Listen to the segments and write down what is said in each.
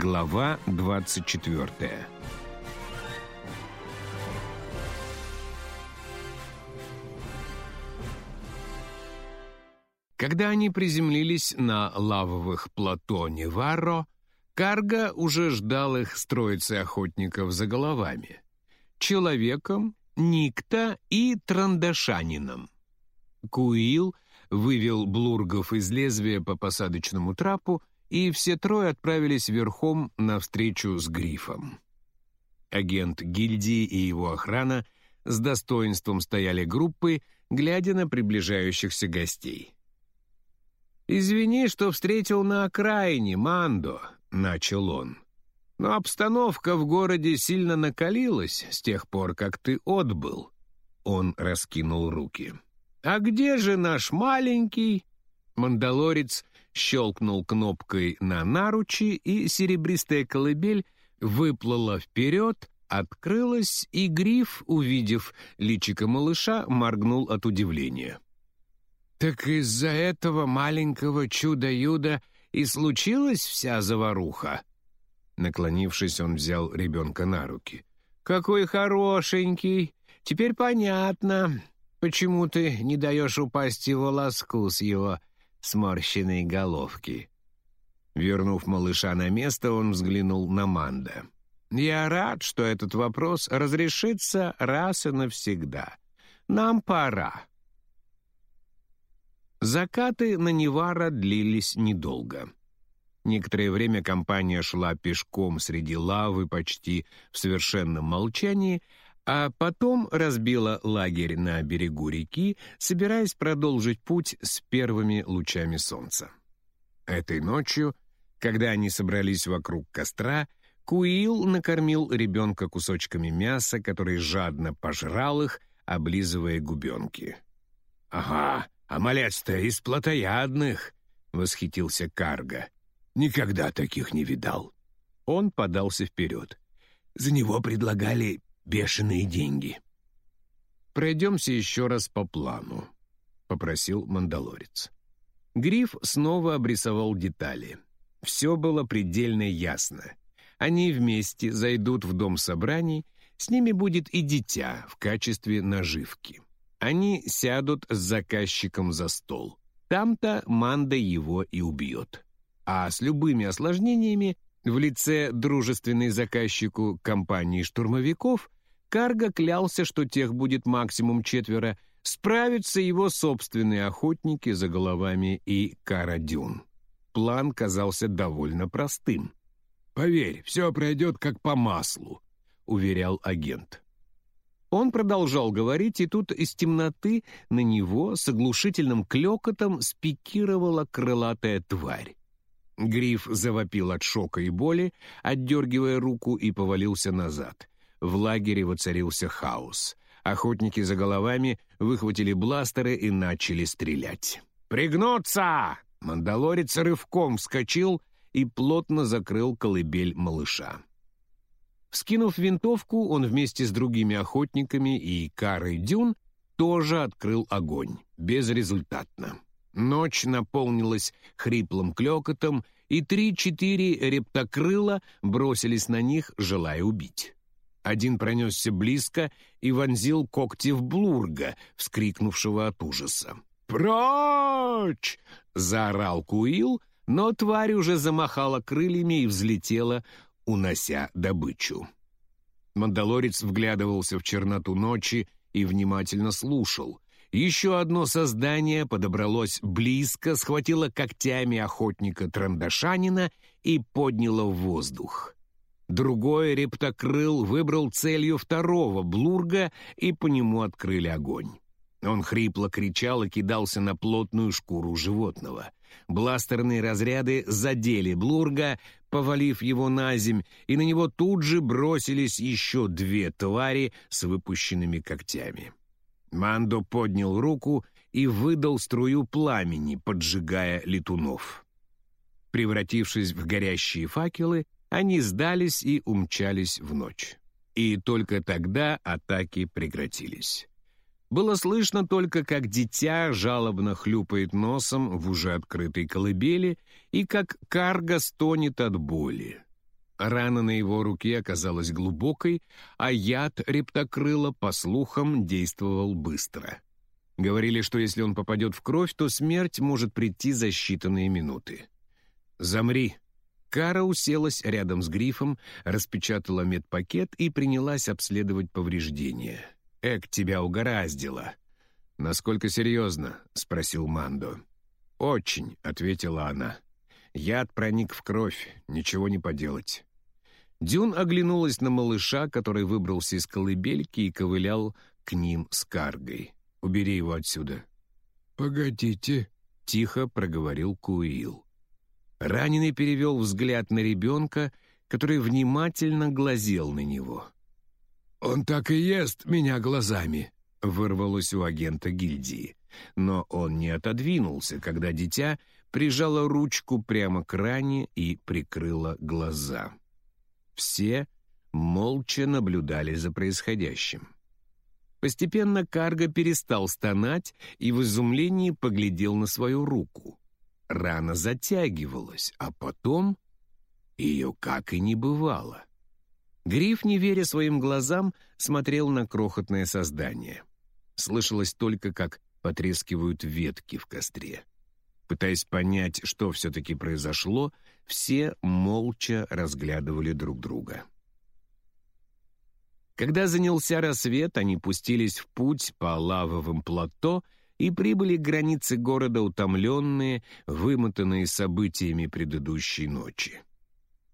Глава 24 Когда они приземлились на лавовых плато Неварро, Карга уже ждал их с троицей охотников за головами. Человеком, Никта и Трандашанином. Куил вывел Блургов из лезвия по посадочному трапу, и все трое отправились верхом навстречу с Грифом. Агент гильдии и его охрана с достоинством стояли группы, глядя на приближающихся гостей. «Извини, что встретил на окраине, Мандо», — начал он. «Но обстановка в городе сильно накалилась с тех пор, как ты отбыл». Он раскинул руки. «А где же наш маленький?» Мандалорец щелкнул кнопкой на наручи, и серебристая колыбель выплыла вперед, открылась, и гриф, увидев личико малыша, моргнул от удивления. «Так из-за этого маленького чуда-юда и случилась вся заваруха?» Наклонившись, он взял ребенка на руки. «Какой хорошенький! Теперь понятно, почему ты не даешь упасть его лоску с его сморщенной головки». Вернув малыша на место, он взглянул на Манда. «Я рад, что этот вопрос разрешится раз и навсегда. Нам пора». Закаты на Невара длились недолго. Некоторое время компания шла пешком среди лавы почти в совершенном молчании, а потом разбила лагерь на берегу реки, собираясь продолжить путь с первыми лучами солнца. Этой ночью, когда они собрались вокруг костра, Куил накормил ребенка кусочками мяса, который жадно пожрал их, облизывая губенки. «Ага, «А малец-то из плотоядных!» — восхитился Карга. «Никогда таких не видал». Он подался вперед. За него предлагали бешеные деньги. «Пройдемся еще раз по плану», — попросил Мандалорец. Гриф снова обрисовал детали. Все было предельно ясно. Они вместе зайдут в дом собраний, с ними будет и дитя в качестве наживки. Они сядут с заказчиком за стол. Там-то Манда его и убьет. А с любыми осложнениями в лице дружественной заказчику компании штурмовиков Карго клялся, что тех будет максимум четверо, справятся его собственные охотники за головами и Карадюн. План казался довольно простым. «Поверь, все пройдет как по маслу», — уверял агент. Он продолжал говорить, и тут из темноты на него с оглушительным клёкотом спикировала крылатая тварь. Гриф завопил от шока и боли, отдергивая руку и повалился назад. В лагере воцарился хаос. Охотники за головами выхватили бластеры и начали стрелять. «Пригнуться!» Мандалорец рывком вскочил и плотно закрыл колыбель малыша. Скинув винтовку, он вместе с другими охотниками и Карой Дюн тоже открыл огонь, безрезультатно. Ночь наполнилась хриплым клёкотом, и три-четыре рептокрыла бросились на них, желая убить. Один пронесся близко и вонзил когти в Блурга, вскрикнувшего от ужаса. «Прочь!» — заорал Куил, но тварь уже замахала крыльями и взлетела, унося добычу. Мандалорец вглядывался в черноту ночи и внимательно слушал. Еще одно создание подобралось близко, схватило когтями охотника Трандашанина и подняло в воздух. Другой рептокрыл выбрал целью второго блурга, и по нему открыли огонь. Он хрипло кричал и кидался на плотную шкуру животного. Бластерные разряды задели Блурга, повалив его на земь, и на него тут же бросились еще две твари с выпущенными когтями. Мандо поднял руку и выдал струю пламени, поджигая летунов. Превратившись в горящие факелы, они сдались и умчались в ночь. И только тогда атаки прекратились. Было слышно только, как дитя жалобно хлюпает носом в уже открытой колыбели и как карга стонет от боли. Рана на его руке оказалась глубокой, а яд рептокрыла, по слухам, действовал быстро. Говорили, что если он попадет в кровь, то смерть может прийти за считанные минуты. «Замри!» Кара уселась рядом с грифом, распечатала медпакет и принялась обследовать повреждения. «Эк, тебя угораздило!» «Насколько серьезно?» — спросил Мандо. «Очень», — ответила она. «Яд проник в кровь, ничего не поделать». Дюн оглянулась на малыша, который выбрался из колыбельки и ковылял к ним с каргой. «Убери его отсюда». «Погодите», — тихо проговорил Куил. Раненый перевел взгляд на ребенка, который внимательно глазел на него. «Он так и ест меня глазами», — вырвалось у агента гильдии. Но он не отодвинулся, когда дитя прижало ручку прямо к ране и прикрыло глаза. Все молча наблюдали за происходящим. Постепенно Карго перестал стонать и в изумлении поглядел на свою руку. Рана затягивалась, а потом ее как и не бывало. Гриф, не веря своим глазам, смотрел на крохотное создание. Слышалось только, как потрескивают ветки в костре. Пытаясь понять, что все-таки произошло, все молча разглядывали друг друга. Когда занялся рассвет, они пустились в путь по лавовым плато и прибыли к границе города утомленные, вымотанные событиями предыдущей ночи.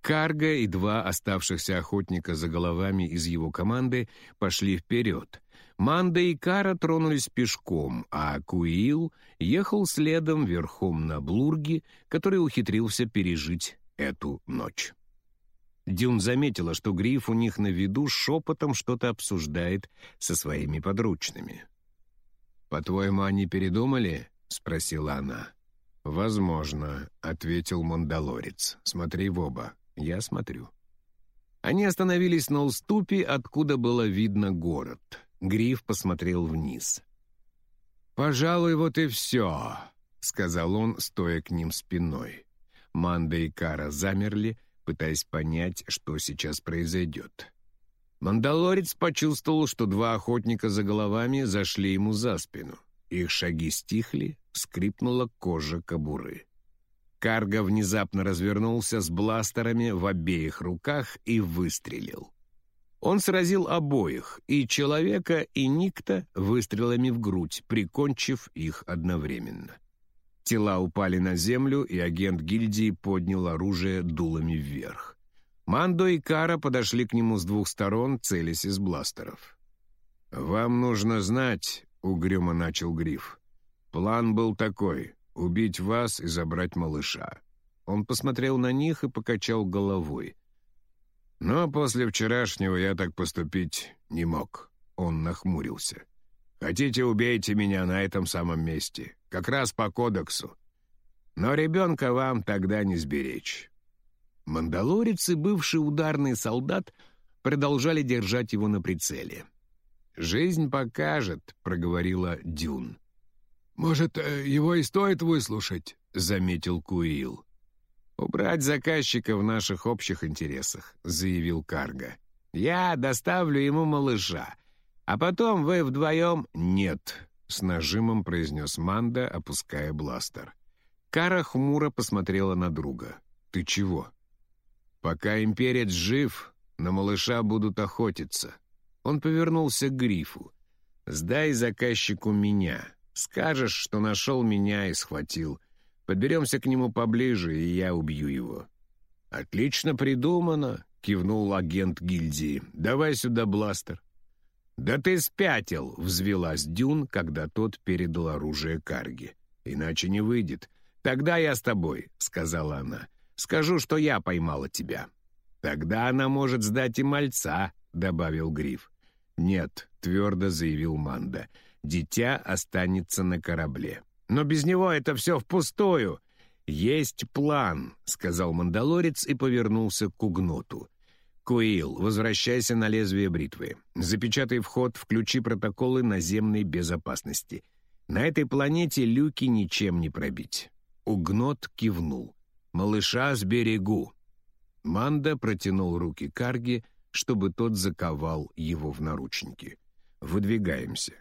Карга и два оставшихся охотника за головами из его команды пошли вперед, Манда и Кара тронулись пешком, а Куил ехал следом верхом на Блурге, который ухитрился пережить эту ночь. Дюн заметила, что Гриф у них на виду шепотом что-то обсуждает со своими подручными. «По-твоему, они передумали?» — спросила она. «Возможно», — ответил Мандалорец. «Смотри в оба. Я смотрю». Они остановились на уступе, откуда было видно город — Гриф посмотрел вниз. «Пожалуй, вот и все», — сказал он, стоя к ним спиной. Манда и Кара замерли, пытаясь понять, что сейчас произойдет. Мандалорец почувствовал, что два охотника за головами зашли ему за спину. Их шаги стихли, скрипнула кожа кобуры. Карга внезапно развернулся с бластерами в обеих руках и выстрелил. Он сразил обоих, и человека, и Никта, выстрелами в грудь, прикончив их одновременно. Тела упали на землю, и агент гильдии поднял оружие дулами вверх. Мандо и Кара подошли к нему с двух сторон, целясь из бластеров. «Вам нужно знать», — угрюмо начал Гриф. «План был такой — убить вас и забрать малыша». Он посмотрел на них и покачал головой — но после вчерашнего я так поступить не мог. Он нахмурился. Хотите, убейте меня на этом самом месте. Как раз по кодексу. Но ребенка вам тогда не сберечь. Мандалорец и бывший ударный солдат продолжали держать его на прицеле. «Жизнь покажет», — проговорила Дюн. «Может, э, его и стоит выслушать?» — заметил Куил. «Убрать заказчика в наших общих интересах», — заявил Карга. «Я доставлю ему малыша, а потом вы вдвоем...» «Нет», — с нажимом произнес Манда, опуская бластер. Кара хмуро посмотрела на друга. «Ты чего?» «Пока имперец жив, на малыша будут охотиться». Он повернулся к Грифу. «Сдай заказчику меня. Скажешь, что нашел меня и схватил. Подберемся к нему поближе, и я убью его». «Отлично придумано», — кивнул агент гильдии. «Давай сюда бластер». «Да ты спятил!» — взвелась Дюн, когда тот передал оружие Карги. «Иначе не выйдет. Тогда я с тобой», — сказала она. «Скажу, что я поймала тебя». «Тогда она может сдать и мальца», — добавил Гриф. «Нет», — твердо заявил Манда. «Дитя останется на корабле». Но без него это все впустую. Есть план, сказал мандалорец и повернулся к Угноту. Куил, возвращайся на лезвие бритвы. Запечатай вход, включи протоколы наземной безопасности. На этой планете люки ничем не пробить. Угнот кивнул. «Малыша с берегу». Манда протянул руки Карги, чтобы тот заковал его в наручники. «Выдвигаемся».